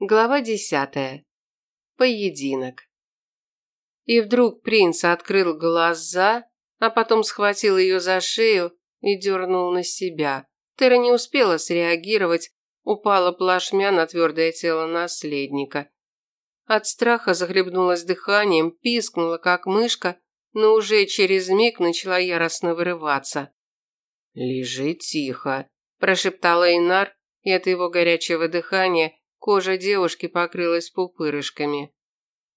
Глава десятая. Поединок. И вдруг принц открыл глаза, а потом схватил ее за шею и дернул на себя. Тера не успела среагировать, упала плашмя на твердое тело наследника. От страха захлебнулась дыханием, пискнула, как мышка, но уже через миг начала яростно вырываться. «Лежи тихо», – прошептала Инар, и от его горячего дыхания Кожа девушки покрылась пупырышками.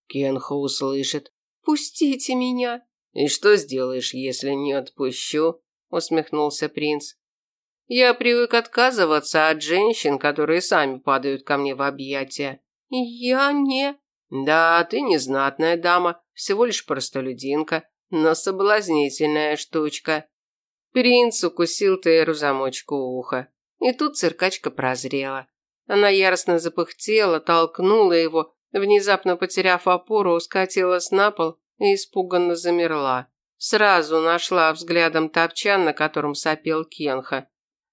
Кенха услышит. «Пустите меня!» «И что сделаешь, если не отпущу?» усмехнулся принц. «Я привык отказываться от женщин, которые сами падают ко мне в объятия». «Я не...» «Да, ты не знатная дама, всего лишь простолюдинка, но соблазнительная штучка». Принц укусил Тейру замочку уха. И тут циркачка прозрела. Она яростно запыхтела, толкнула его, внезапно потеряв опору, скатилась на пол и испуганно замерла. Сразу нашла взглядом топчан, на котором сопел Кенха.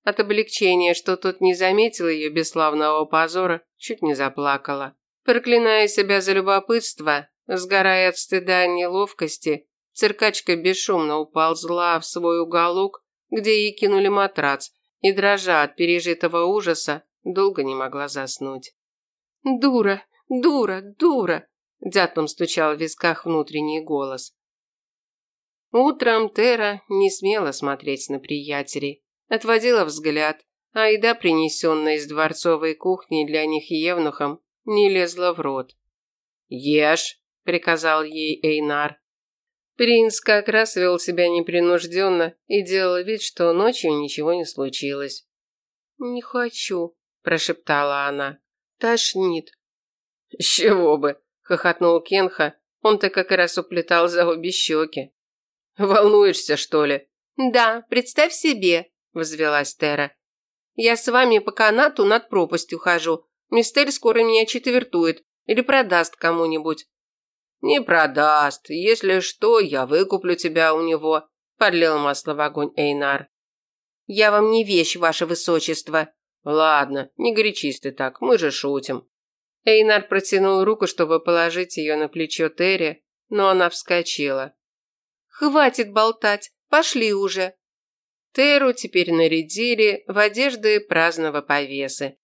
От облегчения, что тот не заметил ее бесславного позора, чуть не заплакала. Проклиная себя за любопытство, сгорая от стыда и неловкости, циркачка бесшумно уползла в свой уголок, где ей кинули матрац, и, дрожа от пережитого ужаса, Долго не могла заснуть. «Дура! Дура! Дура!» Дятлом стучал в висках внутренний голос. Утром Тера не смела смотреть на приятелей. Отводила взгляд, а еда, принесенная из дворцовой кухни для них евнухом, не лезла в рот. «Ешь!» – приказал ей Эйнар. Принц как раз вел себя непринужденно и делал вид, что ночью ничего не случилось. «Не хочу», прошептала она. Тошнит. С чего бы? хохотнул Кенха. Он-то как раз уплетал за обе щеки. Волнуешься, что ли? Да, представь себе, взвелась Тера. Я с вами по канату над пропастью хожу. Мистель скоро меня четвертует или продаст кому-нибудь. Не продаст. Если что, я выкуплю тебя у него, подлил масло в огонь Эйнар. Я вам не вещь, ваше высочество, «Ладно, не горячись ты так, мы же шутим». Эйнар протянул руку, чтобы положить ее на плечо Терри, но она вскочила. «Хватит болтать, пошли уже!» Теру теперь нарядили в одежды праздного повесы.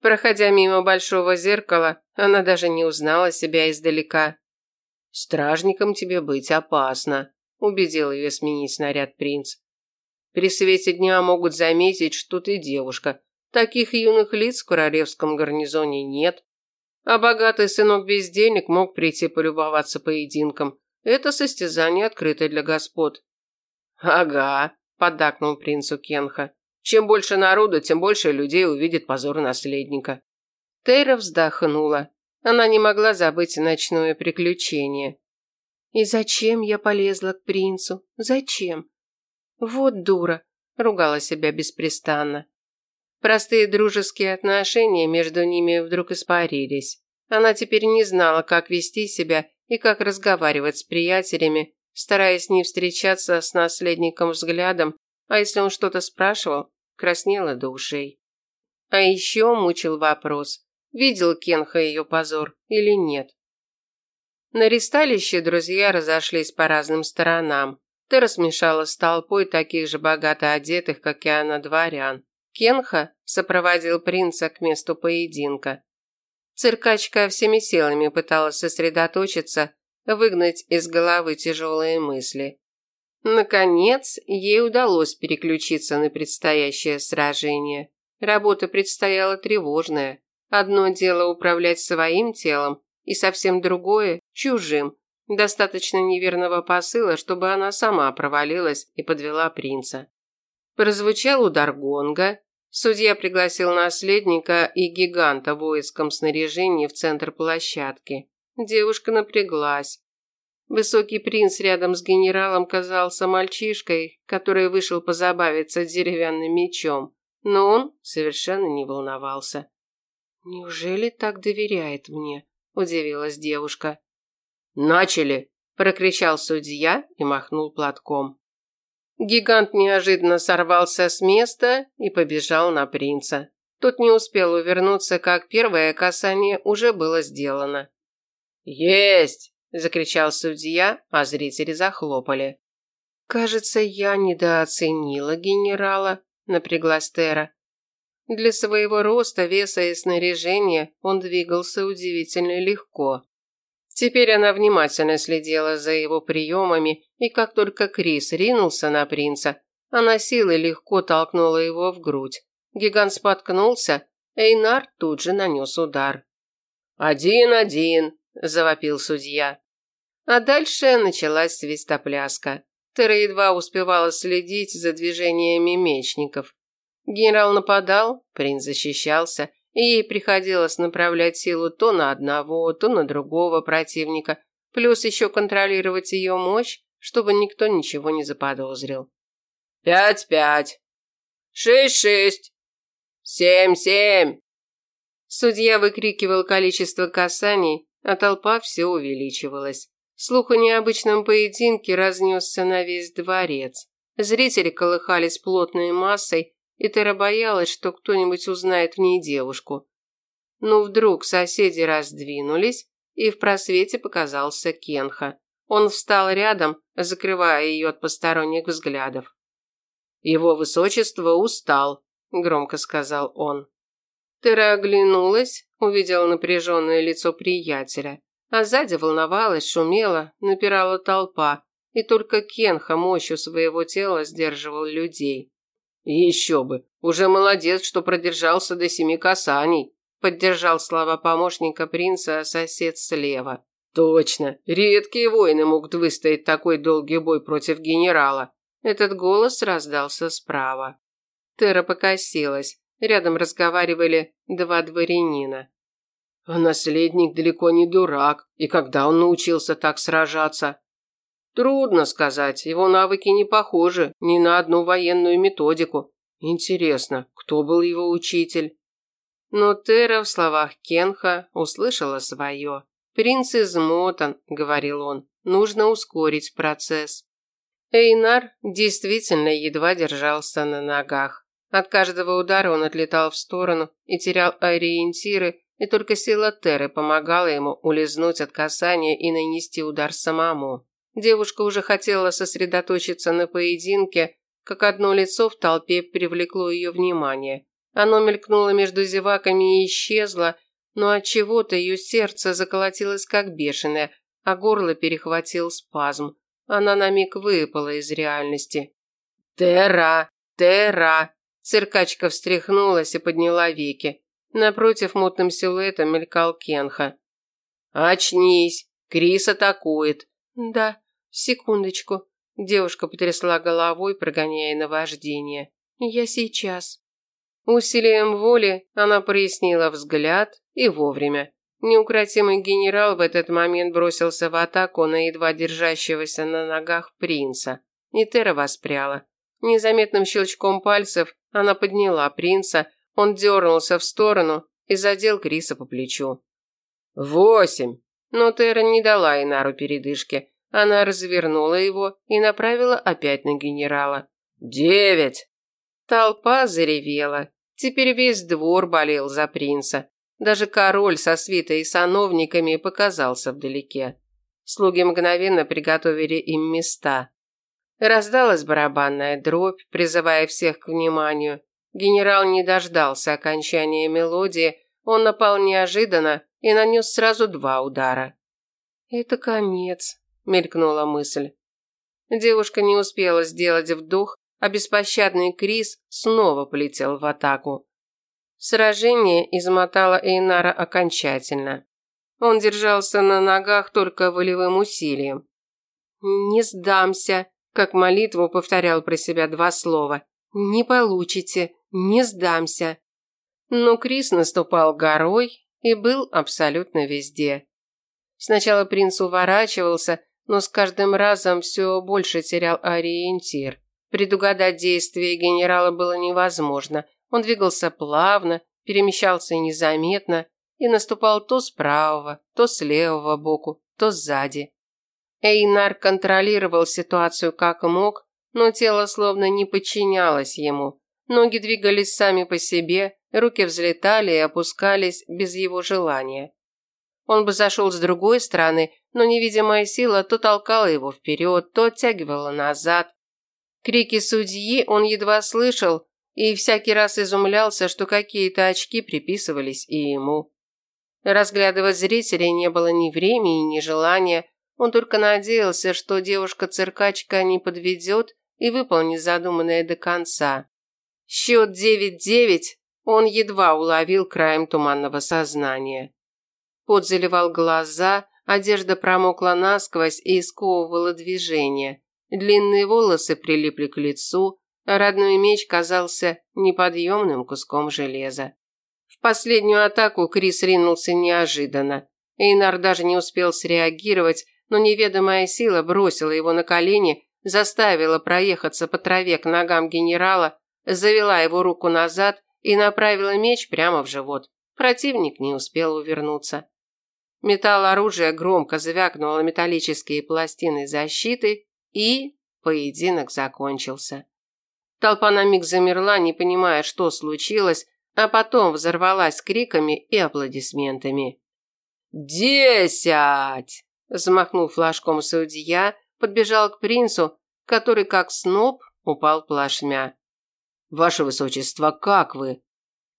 Проходя мимо большого зеркала, она даже не узнала себя издалека. «Стражником тебе быть опасно», – убедил ее сменить наряд принц. «При свете дня могут заметить, что ты девушка, Таких юных лиц в королевском гарнизоне нет. А богатый сынок без денег мог прийти полюбоваться поединком. Это состязание открыто для господ. Ага, поддакнул принцу Кенха. Чем больше народу, тем больше людей увидит позор наследника. Тейра вздохнула. Она не могла забыть ночное приключение. И зачем я полезла к принцу? Зачем? Вот дура, ругала себя беспрестанно. Простые дружеские отношения между ними вдруг испарились. Она теперь не знала, как вести себя и как разговаривать с приятелями, стараясь не встречаться с наследником взглядом, а если он что-то спрашивал, краснела до ушей. А еще мучил вопрос, видел Кенха ее позор или нет. На ристалище друзья разошлись по разным сторонам. Ты смешалась с толпой таких же богато одетых, как и она, дворян. Кенха сопроводил принца к месту поединка. Циркачка всеми силами пыталась сосредоточиться, выгнать из головы тяжелые мысли. Наконец, ей удалось переключиться на предстоящее сражение. Работа предстояла тревожная. Одно дело управлять своим телом, и совсем другое – чужим. Достаточно неверного посыла, чтобы она сама провалилась и подвела принца. Прозвучал удар гонга. Судья пригласил наследника и гиганта в воинском снаряжении в центр площадки. Девушка напряглась. Высокий принц рядом с генералом казался мальчишкой, который вышел позабавиться деревянным мечом, но он совершенно не волновался. «Неужели так доверяет мне?» – удивилась девушка. «Начали!» – прокричал судья и махнул платком. Гигант неожиданно сорвался с места и побежал на принца. Тот не успел увернуться, как первое касание уже было сделано. «Есть!» – закричал судья, а зрители захлопали. «Кажется, я недооценила генерала», – напряглась Тера. Для своего роста, веса и снаряжения он двигался удивительно легко. Теперь она внимательно следила за его приемами, и как только Крис ринулся на принца, она силой легко толкнула его в грудь. Гигант споткнулся, Эйнар тут же нанес удар. «Один-один!» – завопил судья. А дальше началась свистопляска. Тера едва успевала следить за движениями мечников. Генерал нападал, принц защищался, ей приходилось направлять силу то на одного, то на другого противника, плюс еще контролировать ее мощь, чтобы никто ничего не заподозрил. «Пять-пять! Шесть-шесть! Семь-семь!» Судья выкрикивал количество касаний, а толпа все увеличивалась. Слух о необычном поединке разнесся на весь дворец. Зрители колыхались плотной массой, и Тера боялась, что кто-нибудь узнает в ней девушку. Но вдруг соседи раздвинулись, и в просвете показался Кенха. Он встал рядом, закрывая ее от посторонних взглядов. «Его высочество устал», – громко сказал он. Тера оглянулась, увидела напряженное лицо приятеля. А сзади волновалась, шумела, напирала толпа, и только Кенха мощью своего тела сдерживал людей. «Еще бы! Уже молодец, что продержался до семи касаний!» Поддержал слова помощника принца сосед слева. «Точно! Редкие воины могут выстоять такой долгий бой против генерала!» Этот голос раздался справа. Тера покосилась. Рядом разговаривали два дворянина. А наследник далеко не дурак. И когда он научился так сражаться? Трудно сказать, его навыки не похожи ни на одну военную методику. Интересно, кто был его учитель? Но Тера в словах Кенха услышала свое. «Принц измотан», — говорил он, — «нужно ускорить процесс». Эйнар действительно едва держался на ногах. От каждого удара он отлетал в сторону и терял ориентиры, и только сила Теры помогала ему улизнуть от касания и нанести удар самому. Девушка уже хотела сосредоточиться на поединке, как одно лицо в толпе привлекло ее внимание. Оно мелькнуло между зеваками и исчезло, но от чего-то ее сердце заколотилось как бешеное, а горло перехватил спазм. Она на миг выпала из реальности. «Тера! Тера!» Циркачка встряхнулась и подняла веки. Напротив мутным силуэтом мелькал Кенха. «Очнись! Крис атакует!» «Да, секундочку». Девушка потрясла головой, прогоняя наваждение. «Я сейчас». Усилием воли она прояснила взгляд и вовремя. Неукротимый генерал в этот момент бросился в атаку на едва держащегося на ногах принца. Нитера воспряла. Незаметным щелчком пальцев она подняла принца, он дернулся в сторону и задел Криса по плечу. «Восемь!» Но Тера не дала Инару передышки. Она развернула его и направила опять на генерала. «Девять!» Толпа заревела. Теперь весь двор болел за принца. Даже король со свитой и сановниками показался вдалеке. Слуги мгновенно приготовили им места. Раздалась барабанная дробь, призывая всех к вниманию. Генерал не дождался окончания мелодии, он напал неожиданно и нанес сразу два удара. «Это конец», – мелькнула мысль. Девушка не успела сделать вдох, а беспощадный Крис снова полетел в атаку. Сражение измотало Эйнара окончательно. Он держался на ногах только волевым усилием. «Не сдамся», – как молитву повторял про себя два слова. «Не получите, не сдамся». Но Крис наступал горой и был абсолютно везде. Сначала принц уворачивался, но с каждым разом все больше терял ориентир. Предугадать действия генерала было невозможно. Он двигался плавно, перемещался незаметно и наступал то с правого, то с левого боку, то сзади. Эйнар контролировал ситуацию как мог, но тело словно не подчинялось ему. Ноги двигались сами по себе, Руки взлетали и опускались без его желания. Он бы зашел с другой стороны, но невидимая сила то толкала его вперед, то оттягивала назад. Крики судьи он едва слышал и всякий раз изумлялся, что какие-то очки приписывались и ему. Разглядывать зрителей не было ни времени, ни желания, он только надеялся, что девушка-циркачка не подведет и выполнит задуманное до конца. Счет 9-9 он едва уловил краем туманного сознания. Пот заливал глаза, одежда промокла насквозь и сковывала движение. Длинные волосы прилипли к лицу, а родной меч казался неподъемным куском железа. В последнюю атаку Крис ринулся неожиданно. Эйнар даже не успел среагировать, но неведомая сила бросила его на колени, заставила проехаться по траве к ногам генерала, завела его руку назад и направила меч прямо в живот. Противник не успел увернуться. Металл оружия громко звякнул на металлические пластины защиты, и поединок закончился. Толпа на миг замерла, не понимая, что случилось, а потом взорвалась криками и аплодисментами. «Десять!» – взмахнул флажком судья, подбежал к принцу, который, как сноб, упал плашмя. «Ваше высочество, как вы?»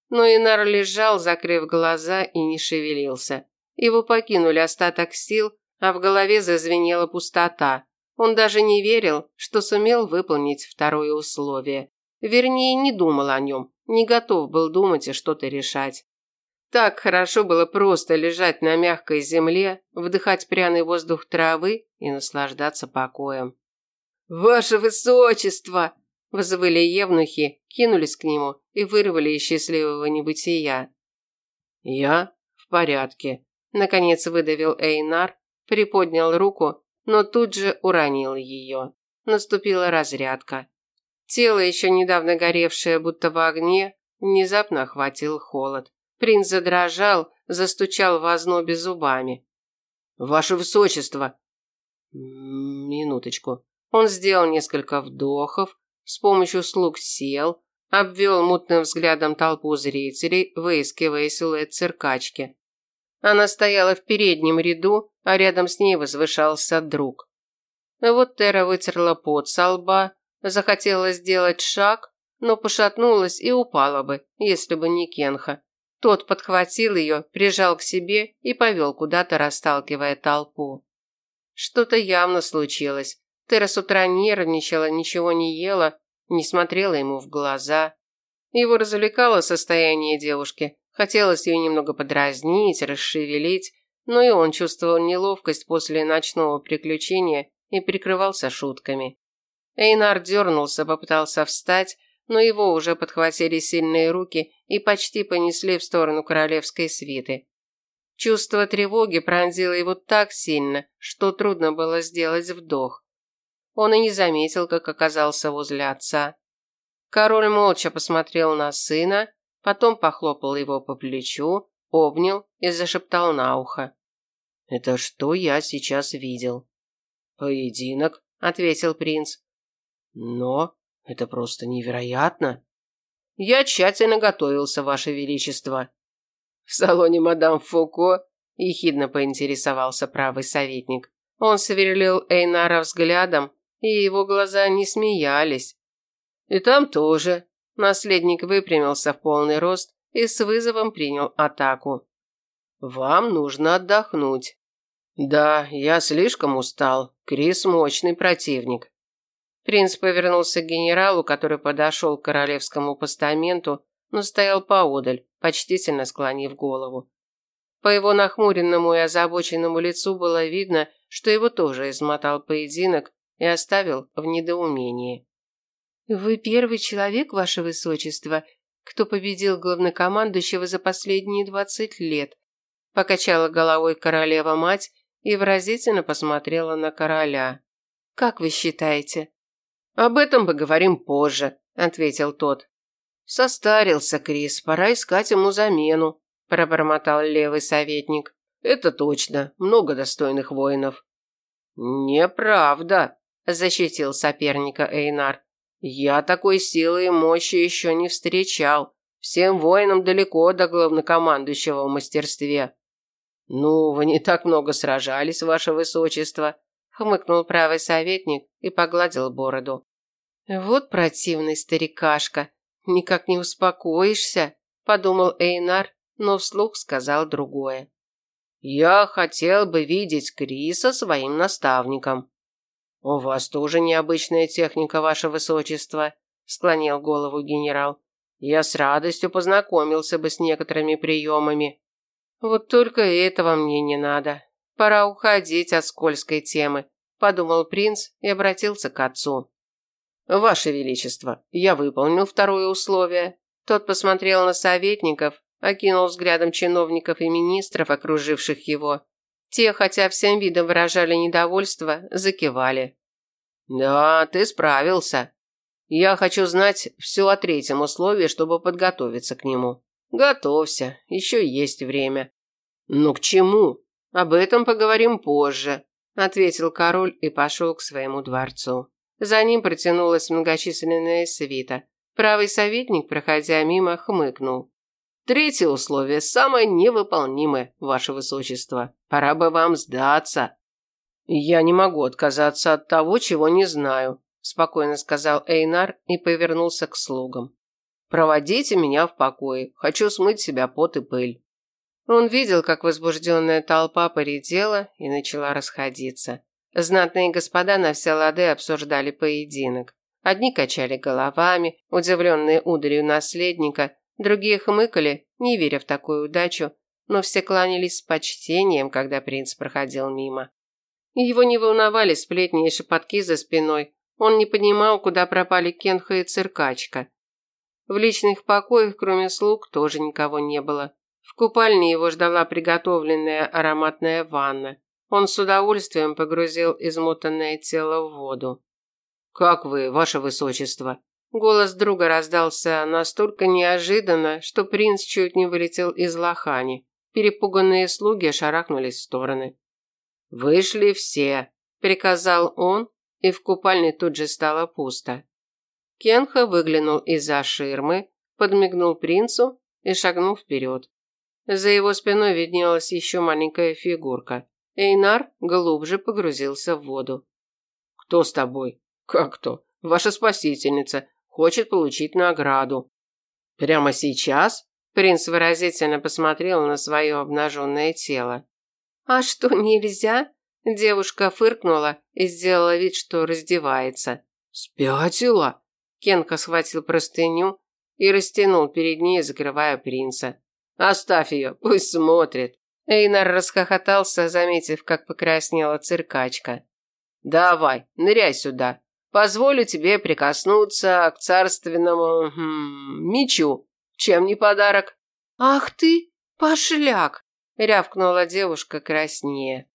Но Инар лежал, закрыв глаза, и не шевелился. Его покинули остаток сил, а в голове зазвенела пустота. Он даже не верил, что сумел выполнить второе условие. Вернее, не думал о нем, не готов был думать и что-то решать. Так хорошо было просто лежать на мягкой земле, вдыхать пряный воздух травы и наслаждаться покоем. «Ваше высочество!» – взвыли евнухи, кинулись к нему и вырвали из счастливого небытия. «Я в порядке», – наконец выдавил Эйнар, приподнял руку но тут же уронил ее. Наступила разрядка. Тело, еще недавно горевшее будто в огне, внезапно охватил холод. Принц задрожал, застучал в ознобе зубами. «Ваше высочество!» «Минуточку». Он сделал несколько вдохов, с помощью слуг сел, обвел мутным взглядом толпу зрителей, выискивая силуэт циркачки. Она стояла в переднем ряду, а рядом с ней возвышался друг. Вот Тера вытерла пот со лба, захотела сделать шаг, но пошатнулась и упала бы, если бы не Кенха. Тот подхватил ее, прижал к себе и повел куда-то, расталкивая толпу. Что-то явно случилось. Тера с утра нервничала, ничего не ела, не смотрела ему в глаза. Его развлекало состояние девушки, Хотелось ее немного подразнить, расшевелить, но и он чувствовал неловкость после ночного приключения и прикрывался шутками. Эйнар дернулся, попытался встать, но его уже подхватили сильные руки и почти понесли в сторону королевской свиты. Чувство тревоги пронзило его так сильно, что трудно было сделать вдох. Он и не заметил, как оказался возле отца. Король молча посмотрел на сына, потом похлопал его по плечу, обнял и зашептал на ухо. «Это что я сейчас видел?» «Поединок», — ответил принц. «Но это просто невероятно!» «Я тщательно готовился, Ваше Величество». В салоне мадам Фуко ехидно поинтересовался правый советник. Он сверлил Эйнара взглядом, и его глаза не смеялись. «И там тоже», Наследник выпрямился в полный рост и с вызовом принял атаку. «Вам нужно отдохнуть». «Да, я слишком устал. Крис – мощный противник». Принц повернулся к генералу, который подошел к королевскому постаменту, но стоял поодаль, почтительно склонив голову. По его нахмуренному и озабоченному лицу было видно, что его тоже измотал поединок и оставил в недоумении. «Вы первый человек, ваше высочество, кто победил главнокомандующего за последние двадцать лет», покачала головой королева-мать и выразительно посмотрела на короля. «Как вы считаете?» «Об этом поговорим позже», – ответил тот. «Состарился Крис, пора искать ему замену», – пробормотал левый советник. «Это точно, много достойных воинов». «Неправда», – защитил соперника Эйнар. Я такой силы и мощи еще не встречал. Всем воинам далеко до главнокомандующего в мастерстве. Ну, вы не так много сражались, ваше высочество, хмыкнул правый советник и погладил бороду. Вот противный старикашка, никак не успокоишься, подумал Эйнар, но вслух сказал другое. Я хотел бы видеть Криса своим наставником. У вас тоже необычная техника, ваше высочество, склонил голову генерал. Я с радостью познакомился бы с некоторыми приемами. Вот только этого мне не надо. Пора уходить от скользкой темы, подумал принц и обратился к отцу. Ваше величество, я выполнил второе условие. Тот посмотрел на советников окинул взглядом чиновников и министров, окруживших его. Те, хотя всем видом выражали недовольство, закивали. «Да, ты справился. Я хочу знать все о третьем условии, чтобы подготовиться к нему. Готовься, еще есть время». «Ну к чему? Об этом поговорим позже», – ответил король и пошел к своему дворцу. За ним протянулась многочисленная свита. Правый советник, проходя мимо, хмыкнул. Третье условие самое невыполнимое, ваше высочество. Пора бы вам сдаться. Я не могу отказаться от того, чего не знаю, спокойно сказал Эйнар и повернулся к слугам. Проводите меня в покое. Хочу смыть себя пот и пыль. Он видел, как возбужденная толпа поредела и начала расходиться. Знатные господа на все лады обсуждали поединок. Одни качали головами, удивленные ударью наследника, Другие хмыкали, не веря в такую удачу, но все кланялись с почтением, когда принц проходил мимо. Его не волновали сплетни и шепотки за спиной. Он не понимал, куда пропали Кенха и циркачка. В личных покоях, кроме слуг, тоже никого не было. В купальне его ждала приготовленная ароматная ванна. Он с удовольствием погрузил измотанное тело в воду. «Как вы, ваше высочество?» Голос друга раздался настолько неожиданно, что принц чуть не вылетел из лохани. Перепуганные слуги шарахнулись в стороны. «Вышли все», – приказал он, и в купальне тут же стало пусто. Кенха выглянул из-за ширмы, подмигнул принцу и шагнул вперед. За его спиной виднелась еще маленькая фигурка. Эйнар глубже погрузился в воду. «Кто с тобой?» «Как кто? Ваша спасительница. Хочет получить награду. Прямо сейчас? Принц выразительно посмотрел на свое обнаженное тело. А что, нельзя? Девушка фыркнула и сделала вид, что раздевается. Спятила? Кенка схватил простыню и растянул перед ней, закрывая принца. Оставь ее, пусть смотрит. Эйнар расхохотался, заметив, как покраснела циркачка. «Давай, ныряй сюда. Позволю тебе прикоснуться к царственному хм, мечу. Чем не подарок? Ах ты, пошляк, рявкнула девушка краснее.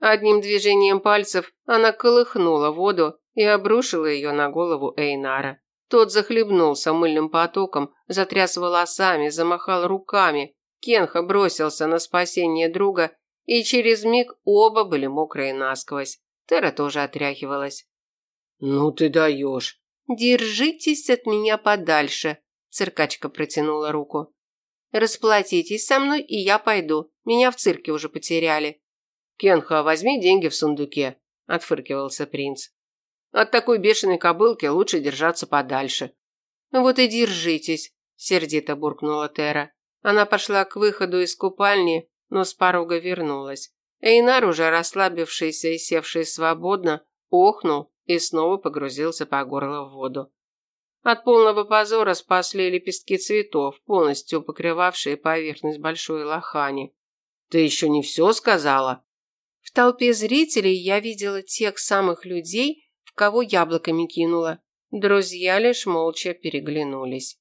Одним движением пальцев она колыхнула воду и обрушила ее на голову Эйнара. Тот захлебнулся мыльным потоком, затряс волосами, замахал руками. Кенха бросился на спасение друга, и через миг оба были мокрые насквозь. Тера тоже отряхивалась. «Ну ты даешь!» «Держитесь от меня подальше!» Циркачка протянула руку. «Расплатитесь со мной, и я пойду. Меня в цирке уже потеряли». «Кенха, возьми деньги в сундуке», – отфыркивался принц. «От такой бешеной кобылки лучше держаться подальше». «Вот и держитесь», – сердито буркнула Тера. Она пошла к выходу из купальни, но с порога вернулась. Эйнар, уже расслабившийся и севший свободно, охнул и снова погрузился по горло в воду. От полного позора спасли лепестки цветов, полностью покрывавшие поверхность большой лохани. «Ты еще не все сказала?» В толпе зрителей я видела тех самых людей, в кого яблоками кинула. Друзья лишь молча переглянулись.